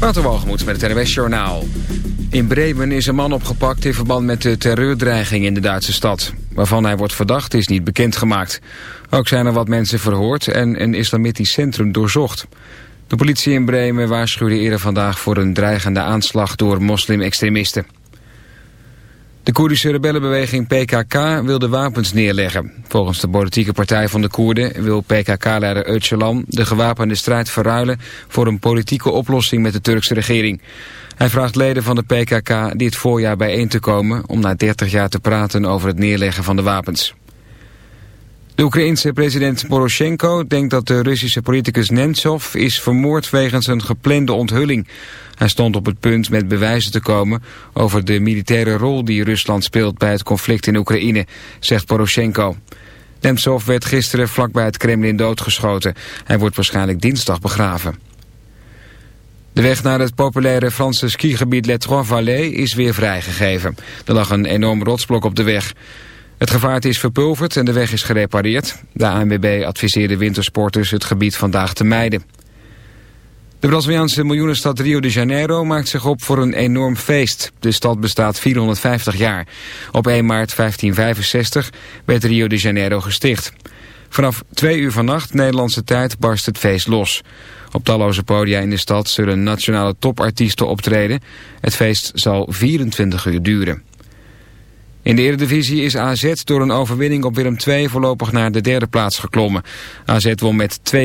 Waterwalgemoed met het NWS Journaal. In Bremen is een man opgepakt in verband met de terreurdreiging in de Duitse stad. Waarvan hij wordt verdacht is niet bekendgemaakt. Ook zijn er wat mensen verhoord en een islamitisch centrum doorzocht. De politie in Bremen waarschuwde eerder vandaag voor een dreigende aanslag door moslim-extremisten. De Koerdische rebellenbeweging PKK wil de wapens neerleggen. Volgens de politieke partij van de Koerden wil PKK-leider Öcalan de gewapende strijd verruilen voor een politieke oplossing met de Turkse regering. Hij vraagt leden van de PKK dit voorjaar bijeen te komen om na 30 jaar te praten over het neerleggen van de wapens. De Oekraïense president Poroshenko denkt dat de Russische politicus Nemtsov is vermoord wegens een geplande onthulling. Hij stond op het punt met bewijzen te komen over de militaire rol die Rusland speelt bij het conflict in Oekraïne, zegt Poroshenko. Nemtsov werd gisteren vlakbij het Kremlin doodgeschoten. Hij wordt waarschijnlijk dinsdag begraven. De weg naar het populaire Franse skigebied Les Trois Vallées is weer vrijgegeven. Er lag een enorm rotsblok op de weg. Het gevaarte is verpulverd en de weg is gerepareerd. De ANWB adviseerde wintersporters het gebied vandaag te mijden. De Braziliaanse miljoenenstad Rio de Janeiro maakt zich op voor een enorm feest. De stad bestaat 450 jaar. Op 1 maart 1565 werd Rio de Janeiro gesticht. Vanaf twee uur vannacht Nederlandse tijd barst het feest los. Op talloze podia in de stad zullen nationale topartiesten optreden. Het feest zal 24 uur duren. In de Eredivisie is AZ door een overwinning op Willem II voorlopig naar de derde plaats geklommen. AZ won met 2-0.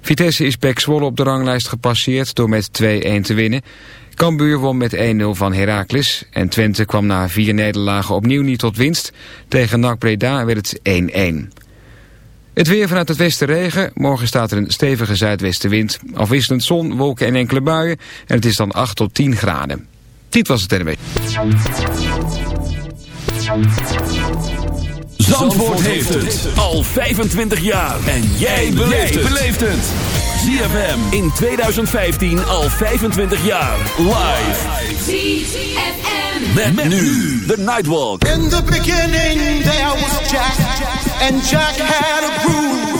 Vitesse is Pek Zwolle op de ranglijst gepasseerd door met 2-1 te winnen. Cambuur won met 1-0 van Heracles en Twente kwam na vier nederlagen opnieuw niet tot winst. Tegen NAC Breda werd het 1-1. Het weer vanuit het westen regen. Morgen staat er een stevige zuidwestenwind. Afwisselend zon, wolken en enkele buien. En het is dan 8 tot 10 graden. Dit was het NW. Zandvoort heeft het al 25 jaar. En jij beleeft het. ZFM in 2015 al 25 jaar. Live. ZFM. Met, met nu de Nightwalk. In the beginning there was Jack. And Jack had a groove.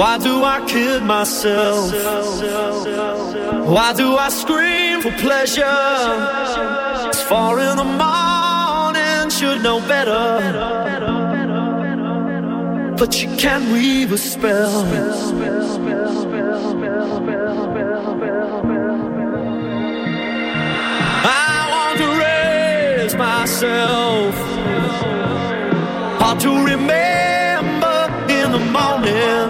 Why do I kid myself? Why do I scream for pleasure? It's far in the morning, should know better. But you can weave a spell. I want to raise myself. Hard to remember in the morning.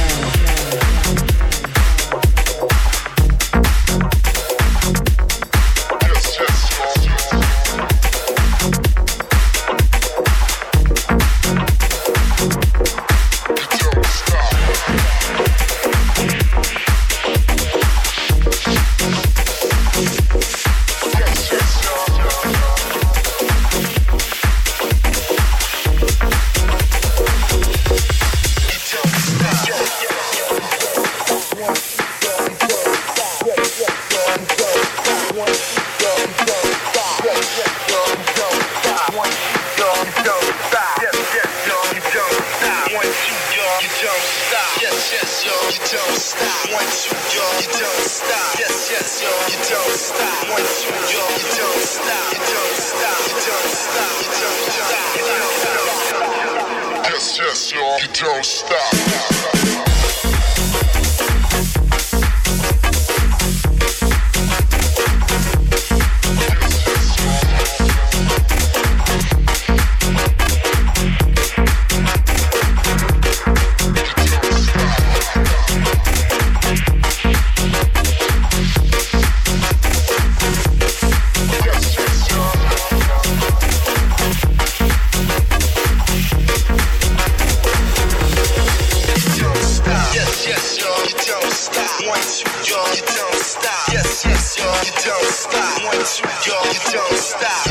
noise, y'all don't stop.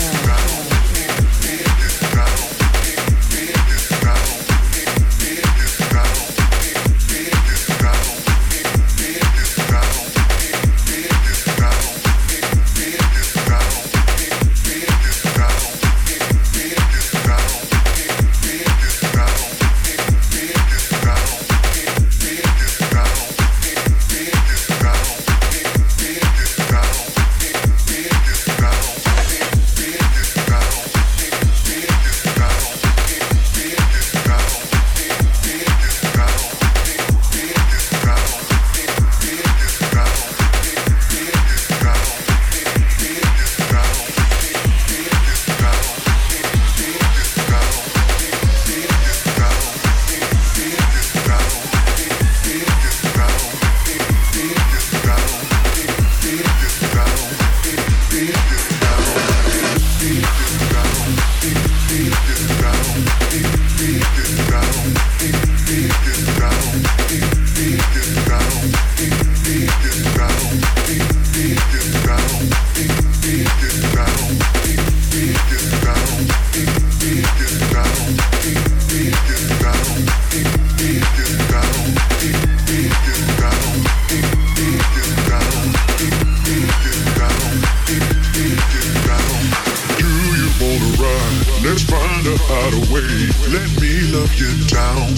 away. Let me love you down.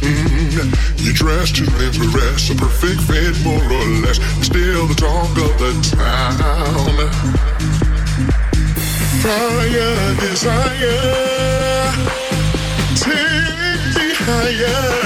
Mm-hmm. You're dressed to impress, a perfect fit more or less. Still the talk of the town. Fire, desire, take me higher.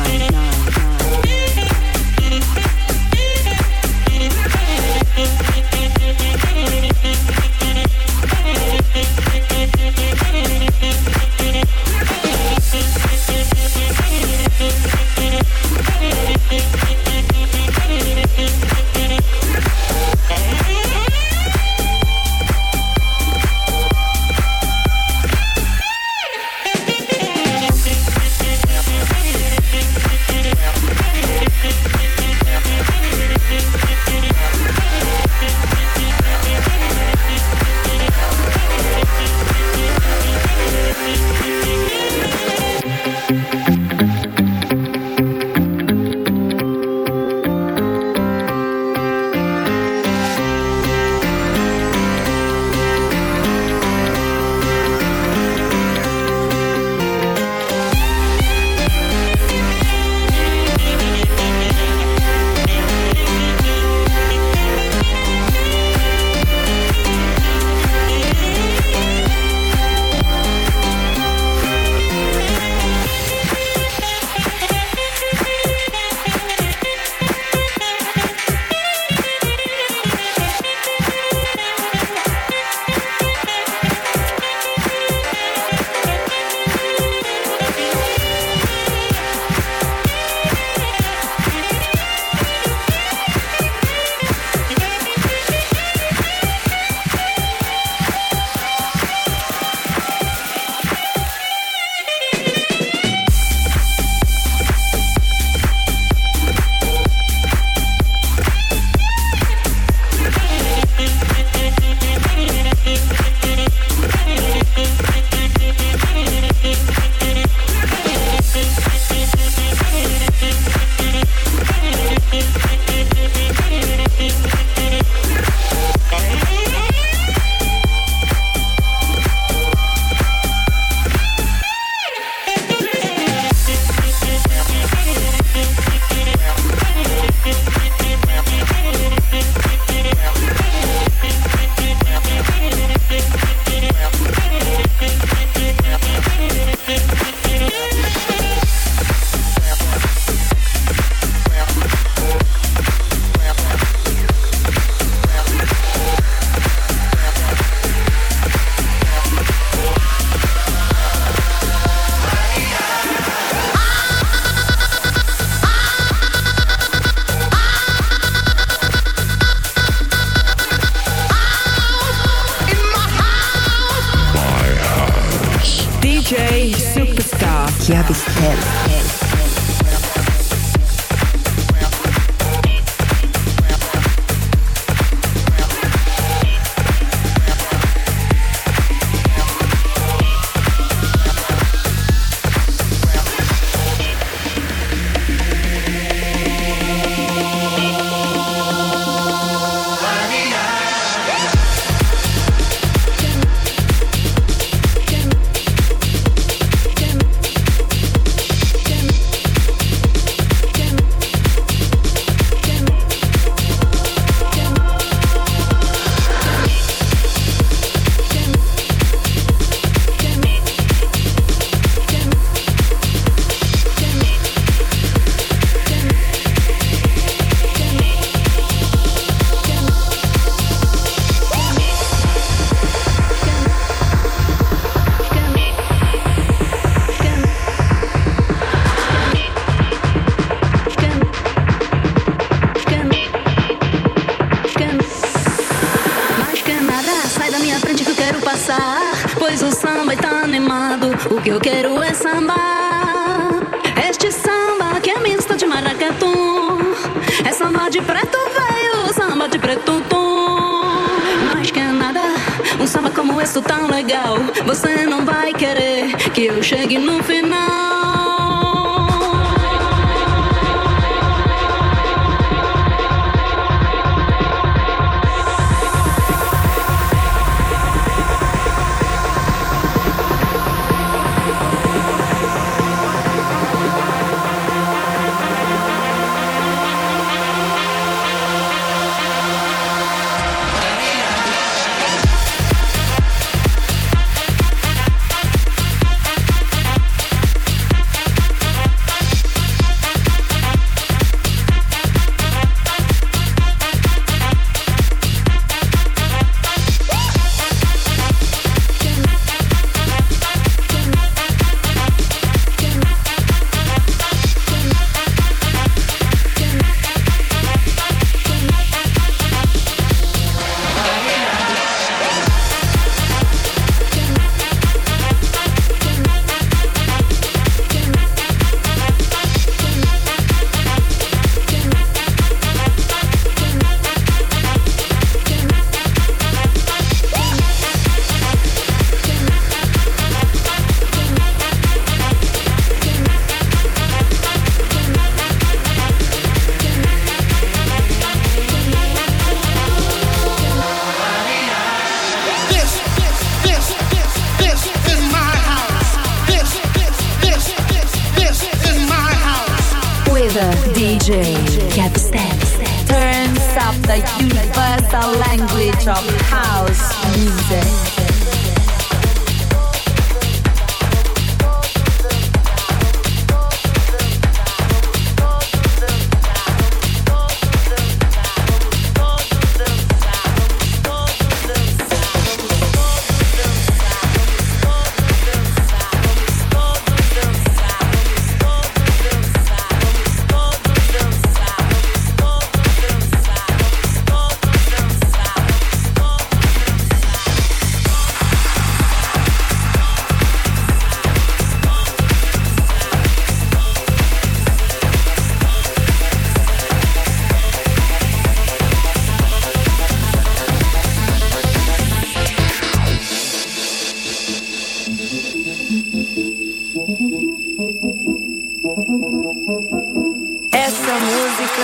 Essa música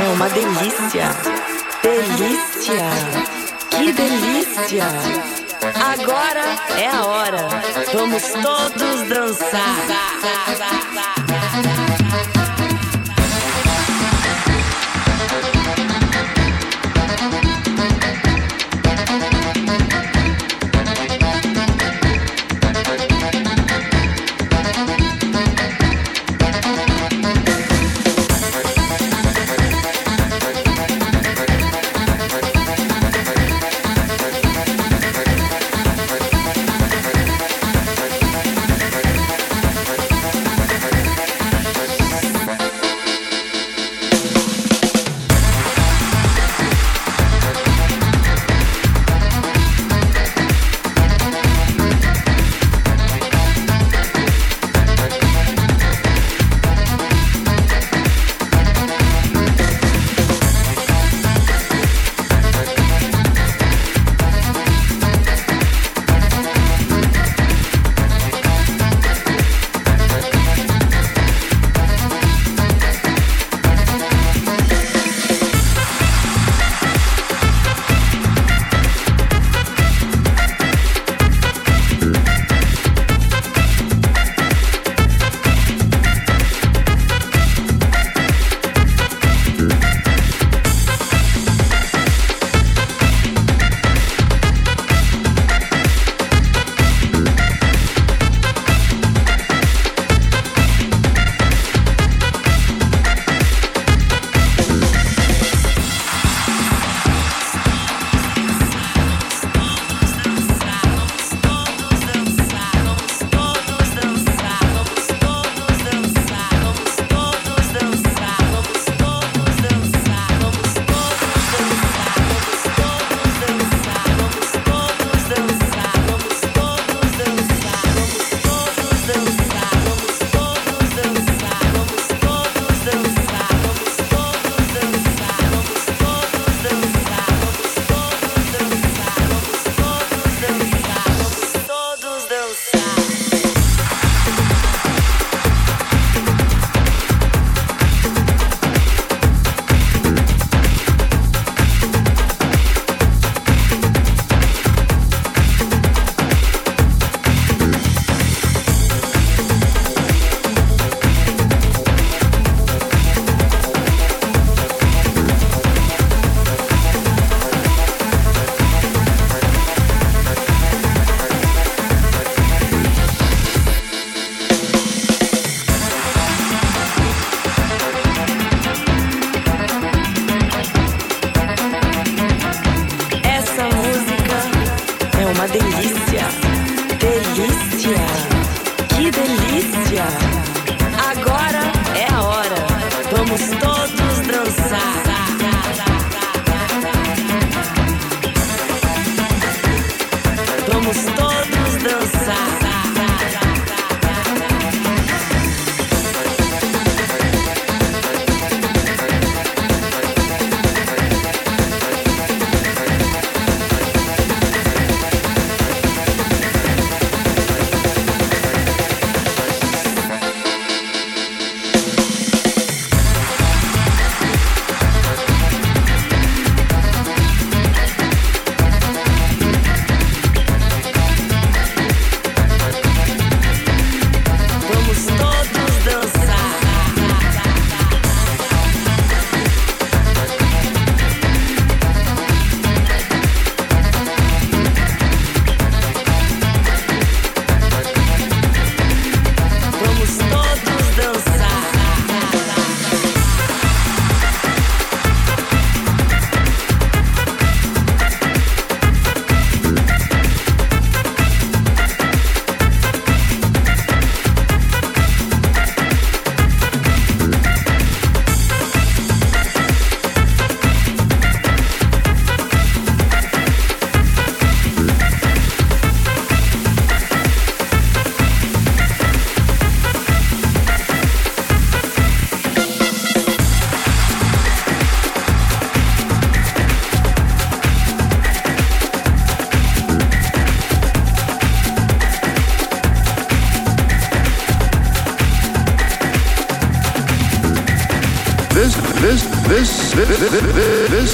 é uma delícia. Delícia. Que delícia. Agora é a hora. Vamos todos dançar.